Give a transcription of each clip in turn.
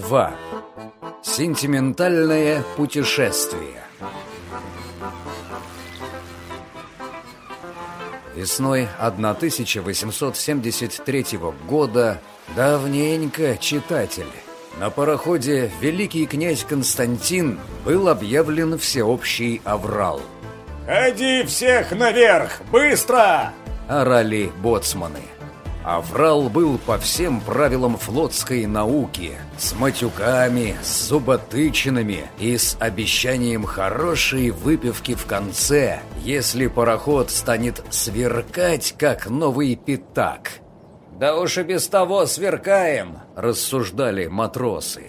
2. Сентиментальное путешествие Весной 1873 года давненько читатель на пароходе великий князь Константин был объявлен всеобщий аврал. «Ходи всех наверх! Быстро!» – орали боцманы. Аврал был по всем правилам флотской науки, с матюками, с зуботычинами и с обещанием хорошей выпивки в конце, если пароход станет сверкать, как новый пятак. «Да уж и без того сверкаем», – рассуждали матросы.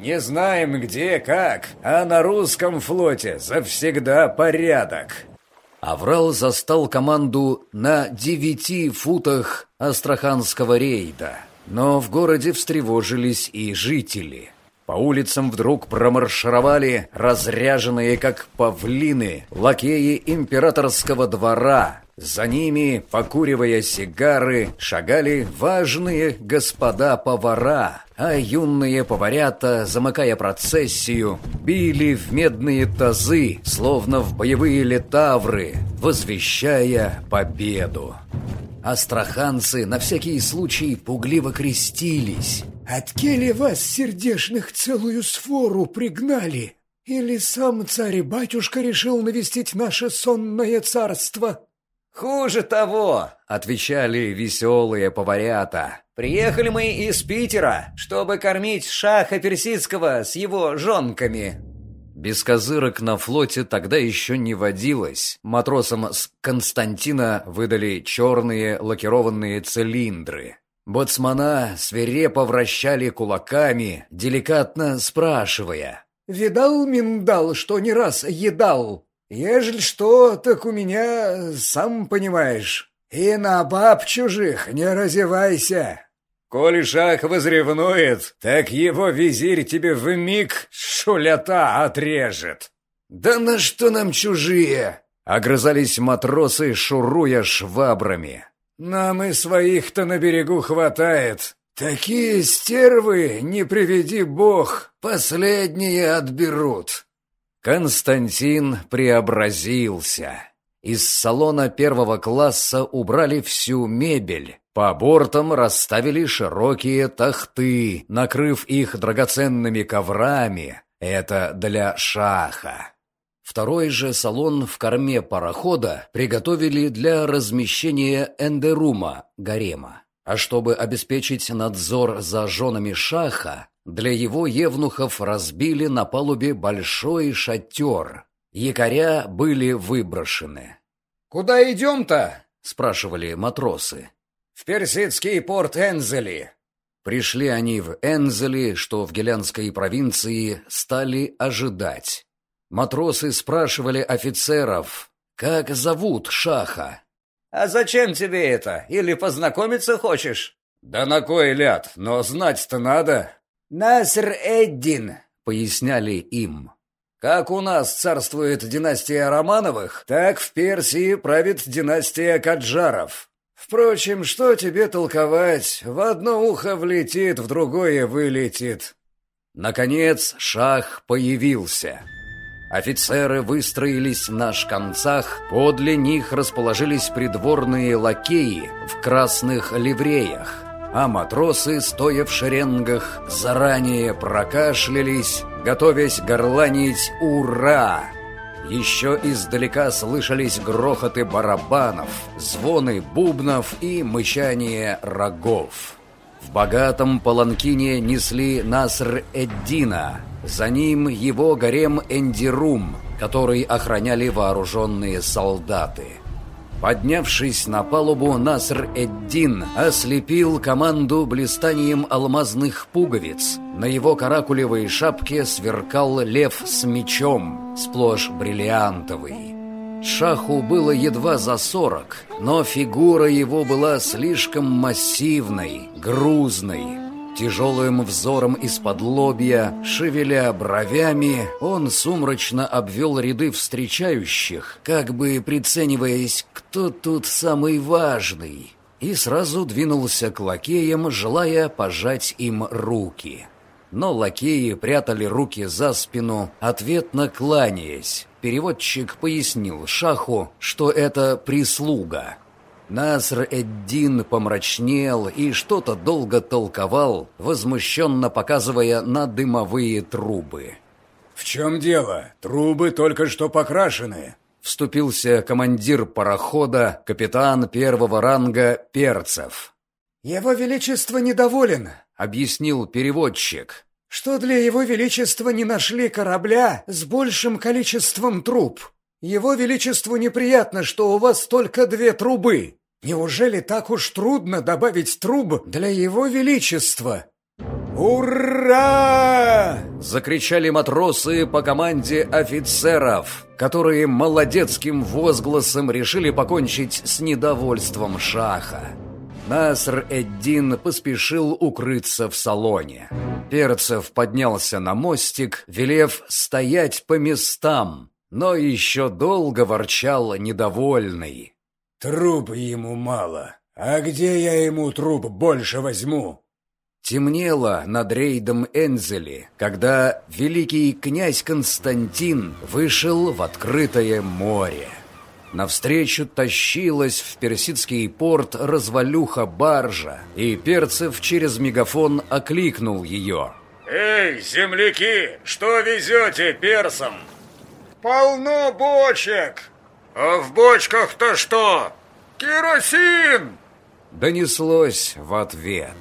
«Не знаем где, как, а на русском флоте завсегда порядок». Аврал застал команду на девяти футах Астраханского рейда. Но в городе встревожились и жители. По улицам вдруг промаршировали разряженные, как павлины, лакеи императорского двора. За ними, покуривая сигары, шагали важные господа-повара, а юные поварята, замыкая процессию, били в медные тазы, словно в боевые летавры, возвещая победу. Астраханцы на всякий случай пугливо крестились. «От кели вас, сердешных, целую сфору пригнали? Или сам царь-батюшка решил навестить наше сонное царство?» «Хуже того», — отвечали веселые поварята. «Приехали мы из Питера, чтобы кормить шаха персидского с его жонками». Без козырок на флоте тогда еще не водилось. Матросам с Константина выдали черные лакированные цилиндры. Боцмана свирепо вращали кулаками, деликатно спрашивая. «Видал, миндал, что не раз едал?» Ежели что, так у меня, сам понимаешь, и на баб чужих не разевайся. Коли шах возревнует, так его визирь тебе в миг шулята отрежет. Да на что нам чужие? Огрызались матросы, шуруя швабрами. Нам и своих-то на берегу хватает. Такие стервы, не приведи бог, последние отберут. Константин преобразился. Из салона первого класса убрали всю мебель. По бортам расставили широкие тахты, накрыв их драгоценными коврами. Это для шаха. Второй же салон в корме парохода приготовили для размещения эндерума, гарема. А чтобы обеспечить надзор за женами шаха, для его евнухов разбили на палубе большой шатер. Якоря были выброшены. «Куда идем-то?» — спрашивали матросы. «В персидский порт Энзели». Пришли они в Энзели, что в Гелянской провинции, стали ожидать. Матросы спрашивали офицеров, как зовут шаха. «А зачем тебе это? Или познакомиться хочешь?» «Да на кой ляд, но знать-то надо». «Наср Эддин», — поясняли им. «Как у нас царствует династия Романовых, так в Персии правит династия Каджаров. Впрочем, что тебе толковать? В одно ухо влетит, в другое вылетит». Наконец шах появился. Офицеры выстроились на шканцах, подле них расположились придворные лакеи в красных ливреях а матросы, стоя в шеренгах, заранее прокашлялись, готовясь горланить «Ура!». Еще издалека слышались грохоты барабанов, звоны бубнов и мычание рогов. В богатом паланкине несли Наср-Эддина, за ним его гарем Эндирум, который охраняли вооруженные солдаты. Поднявшись на палубу, Наср-Эддин ослепил команду блистанием алмазных пуговиц. На его каракулевой шапке сверкал лев с мечом, сплошь бриллиантовый. Шаху было едва за сорок, но фигура его была слишком массивной, грузной, Тяжелым взором из-под лобья, шевеля бровями, он сумрачно обвел ряды встречающих, как бы прицениваясь, кто тут самый важный, и сразу двинулся к лакеям, желая пожать им руки. но лакеи прятали руки за спину, ответно кланяясь. Переводчик пояснил Шаху, что это прислуга. Наср-эд-Дин помрачнел и что-то долго толковал, возмущенно показывая на дымовые трубы. «В чем дело? Трубы только что покрашены!» Вступился командир парохода, капитан первого ранга Перцев. «Его Величество недоволен», — объяснил переводчик. «Что для Его Величества не нашли корабля с большим количеством труб. Его Величеству неприятно, что у вас только две трубы. Неужели так уж трудно добавить труб для Его Величества?» «Ура!» — закричали матросы по команде офицеров, которые молодецким возгласом решили покончить с недовольством шаха. Наср-эд-Дин поспешил укрыться в салоне. Перцев поднялся на мостик, велев стоять по местам, но еще долго ворчал недовольный. «Труб ему мало. А где я ему труб больше возьму?» Темнело над рейдом Энзели, когда великий князь Константин вышел в открытое море. Навстречу тащилась в персидский порт развалюха баржа, и Перцев через мегафон окликнул ее. «Эй, земляки, что везете персам?» «Полно бочек!» «А в бочках-то что?» «Керосин!» Донеслось в ответ.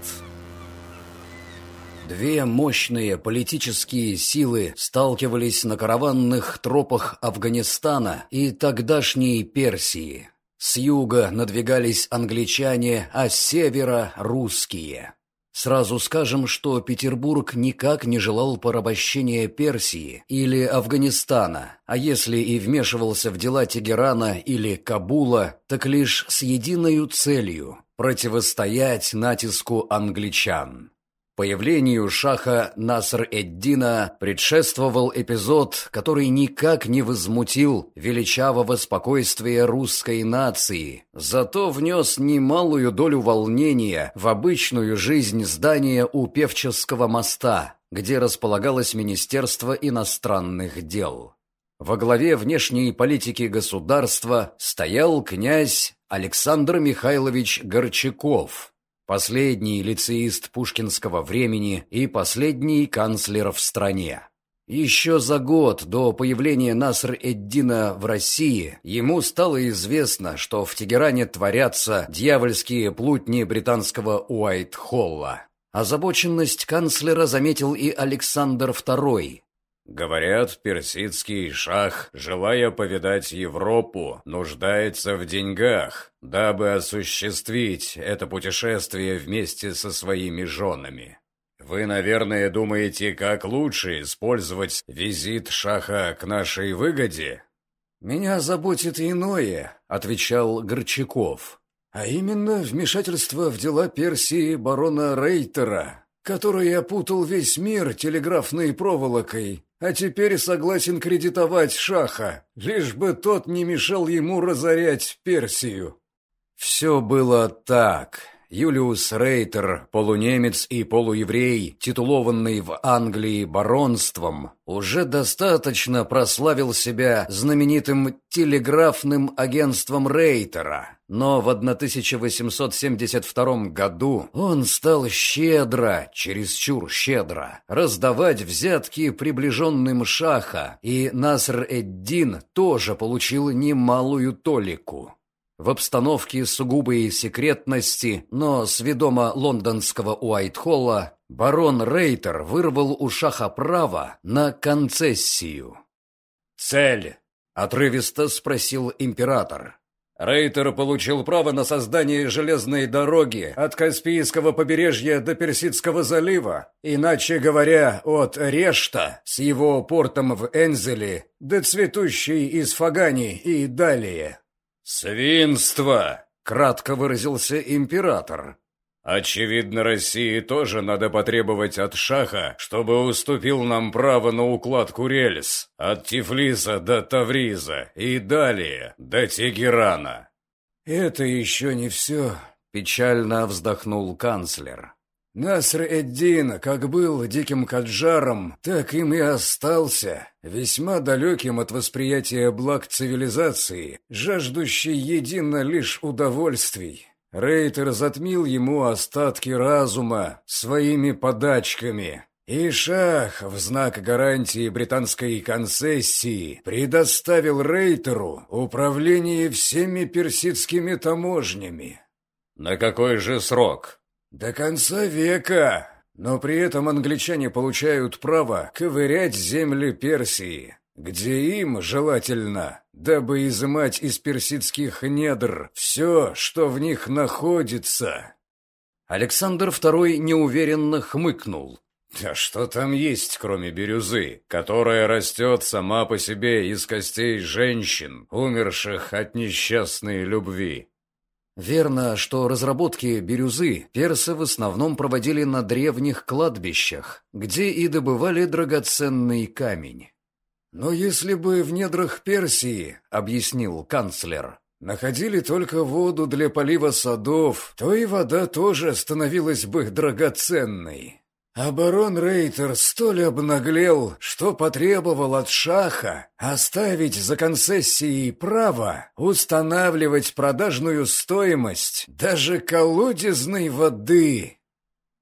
Две мощные политические силы сталкивались на караванных тропах Афганистана и тогдашней Персии. С юга надвигались англичане, а с севера – русские. Сразу скажем, что Петербург никак не желал порабощения Персии или Афганистана, а если и вмешивался в дела Тегерана или Кабула, так лишь с единой целью – противостоять натиску англичан. Появлению шаха Наср-эд-Дина предшествовал эпизод, который никак не возмутил величавого спокойствия русской нации, зато внес немалую долю волнения в обычную жизнь здания у Певческого моста, где располагалось Министерство иностранных дел. Во главе внешней политики государства стоял князь Александр Михайлович Горчаков – Последний лицеист пушкинского времени и последний канцлер в стране. Еще за год до появления Наср-эд-Дина в России ему стало известно, что в Тегеране творятся дьявольские плутни британского Уайт-Холла. Озабоченность канцлера заметил и Александр II, Говорят, персидский шах, желая повидать Европу, нуждается в деньгах, дабы осуществить это путешествие вместе со своими женами. Вы, наверное, думаете, как лучше использовать визит шаха к нашей выгоде? «Меня заботит иное», — отвечал Горчаков, «а именно вмешательство в дела Персии барона Рейтера, который опутал весь мир телеграфной проволокой а теперь согласен кредитовать Шаха, лишь бы тот не мешал ему разорять Персию. Все было так. Юлиус Рейтер, полунемец и полуеврей, титулованный в Англии баронством, уже достаточно прославил себя знаменитым телеграфным агентством Рейтера. Но в 1872 году он стал щедро, чересчур щедро, раздавать взятки приближенным Шаха, и Наср-эд-Дин тоже получил немалую толику. В обстановке сугубой секретности, но с ведома лондонского Уайтхолла, барон Рейтер вырвал у шаха право на концессию. «Цель?» — отрывисто спросил император. Рейтер получил право на создание железной дороги от Каспийского побережья до Персидского залива, иначе говоря, от Решта с его портом в Энзеле до цветущей Исфагани и далее. «Свинство!» — кратко выразился император. «Очевидно, России тоже надо потребовать от Шаха, чтобы уступил нам право на укладку рельс от Тифлиса до Тавриза и далее до Тегерана». «Это еще не все», — печально вздохнул канцлер. Наср-эд-Дин, как был диким каджаром, так им и остался, весьма далеким от восприятия благ цивилизации, жаждущий едино лишь удовольствий. Рейтер затмил ему остатки разума своими подачками, и Шах в знак гарантии британской концессии предоставил Рейтеру управление всеми персидскими таможнями. На какой же срок? До конца века. Но при этом англичане получают право ковырять земли Персии, где им желательно, дабы изымать из персидских недр все, что в них находится. Александр II неуверенно хмыкнул. Да что там есть, кроме бирюзы, которая растет сама по себе из костей женщин, умерших от несчастной любви? Верно, что разработки бирюзы персы в основном проводили на древних кладбищах, где и добывали драгоценный камень. «Но если бы в недрах Персии, — объяснил канцлер, — находили только воду для полива садов, то и вода тоже становилась бы драгоценной. А барон Рейтер столь обнаглел, что потребовал от Шаха оставить за концессией право устанавливать продажную стоимость даже колодезной воды.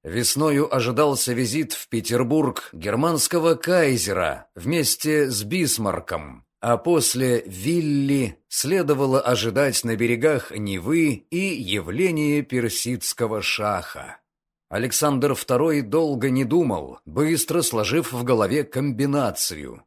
Весною ожидался визит в Петербург германского кайзера вместе с Бисмарком, а после Вилли следовало ожидать на берегах Невы и явление персидского шаха. Александр II долго не думал, быстро сложив в голове комбинацию.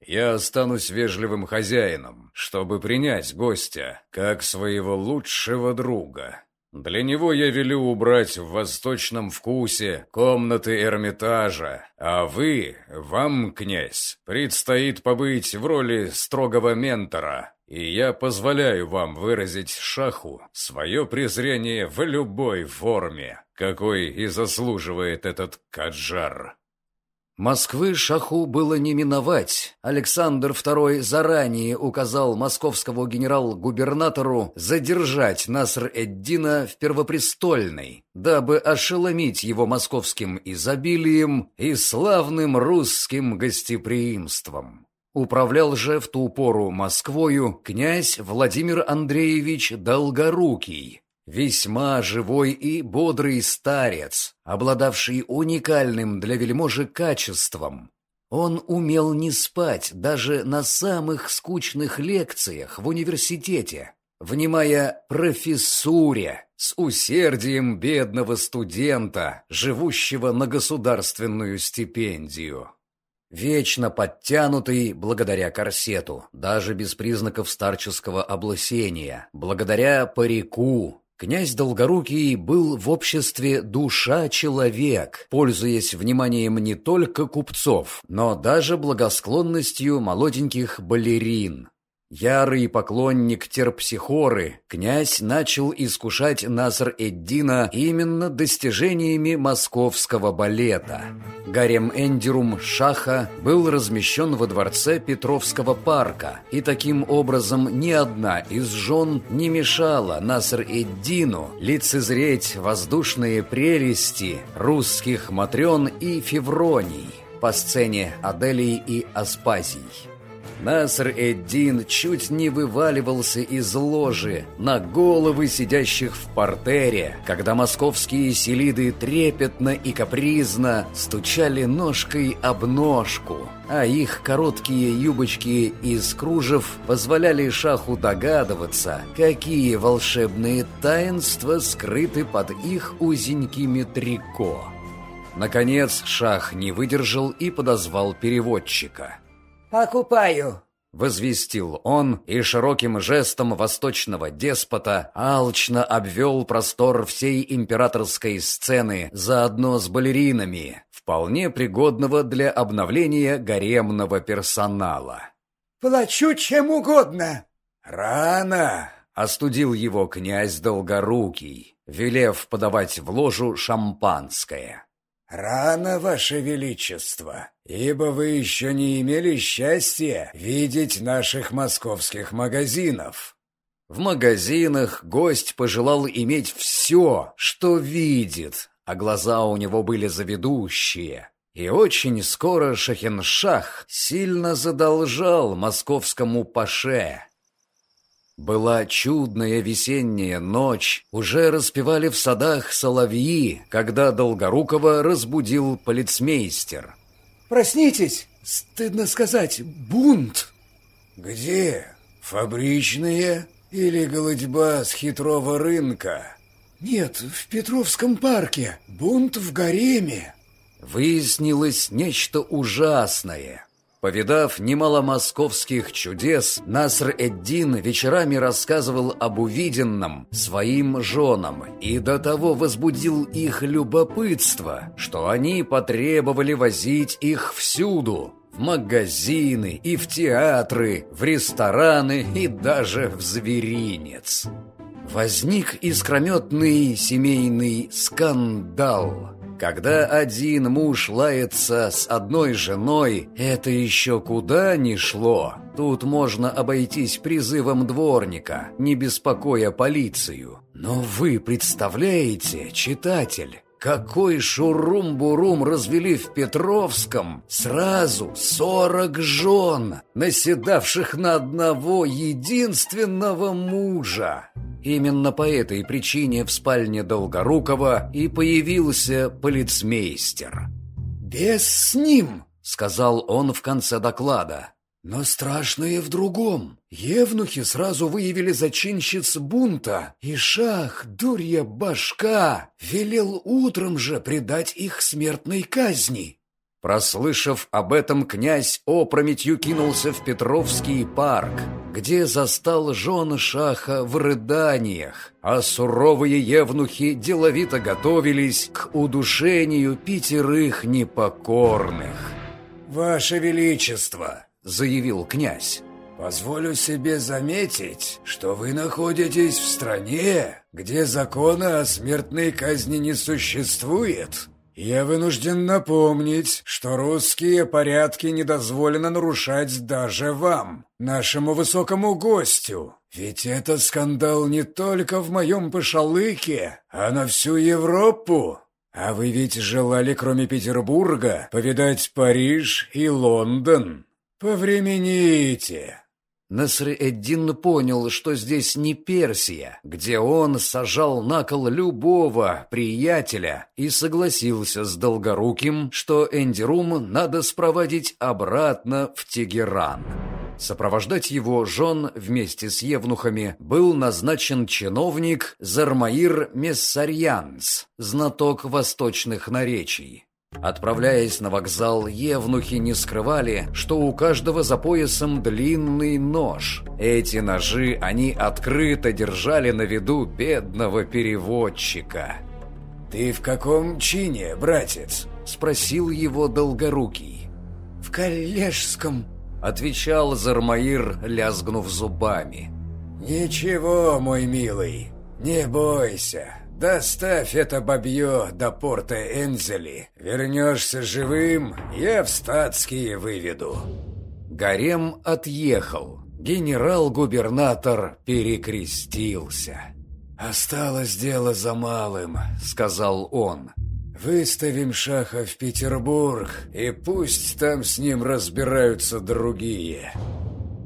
«Я останусь вежливым хозяином, чтобы принять гостя, как своего лучшего друга. Для него я велю убрать в восточном вкусе комнаты Эрмитажа, а вы, вам, князь, предстоит побыть в роли строгого ментора, и я позволяю вам выразить шаху свое презрение в любой форме, какой и заслуживает этот каджар. Москвы шаху было не миновать. Александр II заранее указал московскому генерал-губернатору задержать Наср-эд-Дина в Первопрестольной, дабы ошеломить его московским изобилием и славным русским гостеприимством. Управлял же в ту пору Москвою князь Владимир Андреевич Долгорукий, весьма живой и бодрый старец, обладавший уникальным для вельможи качеством. Он умел не спать даже на самых скучных лекциях в университете, внимая профессуре с усердием бедного студента, живущего на государственную стипендию. Вечно подтянутый благодаря корсету, даже без признаков старческого облысения, благодаря парику. Князь Долгорукий был в обществе душа-человек, пользуясь вниманием не только купцов, но даже благосклонностью молоденьких балерин. Ярый поклонник терпсихоры, князь начал искушать Наср-эд-Дина именно достижениями московского балета. Гарем Эндерум Шаха был размещен во дворце Петровского парка, и таким образом ни одна из жен не мешала Наср-эд-Дину лицезреть воздушные прелести русских матрен и февроний по сцене Аделии и Аспазий. Наср-эд-Дин чуть не вываливался из ложи на головы сидящих в портере, когда московские селиды трепетно и капризно стучали ножкой об ножку, а их короткие юбочки из кружев позволяли шаху догадываться, какие волшебные таинства скрыты под их узенькими трико. Наконец шах не выдержал и подозвал переводчика – «Покупаю», — возвестил он и широким жестом восточного деспота алчно обвел простор всей императорской сцены заодно с балеринами, вполне пригодного для обновления гаремного персонала. «Плачу чем угодно». «Рано!» — остудил его князь Долгорукий, велев подавать в ложу шампанское. «Рано, Ваше Величество, ибо вы еще не имели счастья видеть наших московских магазинов». В магазинах гость пожелал иметь все, что видит, а глаза у него были заведущие. И очень скоро Шахеншах сильно задолжал московскому паше. Была чудная весенняя ночь, уже распевали в садах соловьи, когда Долгорукова разбудил полицмейстер. «Проснитесь! Стыдно сказать, бунт!» «Где? Фабричные или голодьба с хитрого рынка?» «Нет, в Петровском парке. Бунт в гареме». Выяснилось нечто ужасное. Повидав немало московских чудес, Наср-эд-Дин вечерами рассказывал об увиденном своим женам и до того возбудил их любопытство, что они потребовали возить их всюду, в магазины и в театры, в рестораны и даже в зверинец. Возник искрометный семейный скандал – когда один муж лается с одной женой, это еще куда ни шло. Тут можно обойтись призывом дворника, не беспокоя полицию. Но вы представляете, читатель, какой шурум-бурум развели в Петровском сразу сорок жен, наседавших на одного единственного мужа. Именно по этой причине в спальне Долгорукова и появился полицмейстер. «Без с ним!» — сказал он в конце доклада. Но страшное в другом. Евнухи сразу выявили зачинщиц бунта, и шах, дурья башка, велел утром же предать их смертной казни. Прослышав об этом, князь опрометью кинулся в Петровский парк, где застал жен шаха в рыданиях, а суровые евнухи деловито готовились к удушению пятерых непокорных. «Ваше Величество!» заявил князь. «Позволю себе заметить, что вы находитесь в стране, где закона о смертной казни не существует. Я вынужден напомнить, что русские порядки не дозволено нарушать даже вам, нашему высокому гостю. Ведь это скандал не только в моем Пашалыке, а на всю Европу. А вы ведь желали, кроме Петербурга, повидать Париж и Лондон». «Повремените!» Наср-эд-Дин понял, что здесь не Персия, где он сажал на кол любого приятеля и согласился с Долгоруким, что Эндирум надо спроводить обратно в Тегеран. Сопровождать его жен вместе с евнухами был назначен чиновник Зармаир Мессарьянц, знаток восточных наречий. Отправляясь на вокзал, евнухи не скрывали, что у каждого за поясом длинный нож. Эти ножи они открыто держали на виду бедного переводчика. «Ты в каком чине, братец?» – спросил его Долгорукий. «В коллежском», – отвечал Зармаир, лязгнув зубами. «Ничего, мой милый, не бойся, Доставь это бабье до порта Энзели. Вернешься живым, я в статские выведу». Гарем отъехал. Генерал-губернатор перекрестился. «Осталось дело за малым», — сказал он. «Выставим Шаха в Петербург, и пусть там с ним разбираются другие».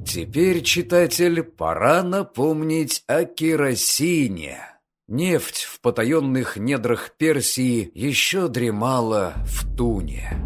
Теперь, читатель, пора напомнить о керосине. Нефть в потаенных недрах Персии еще дремала в туне.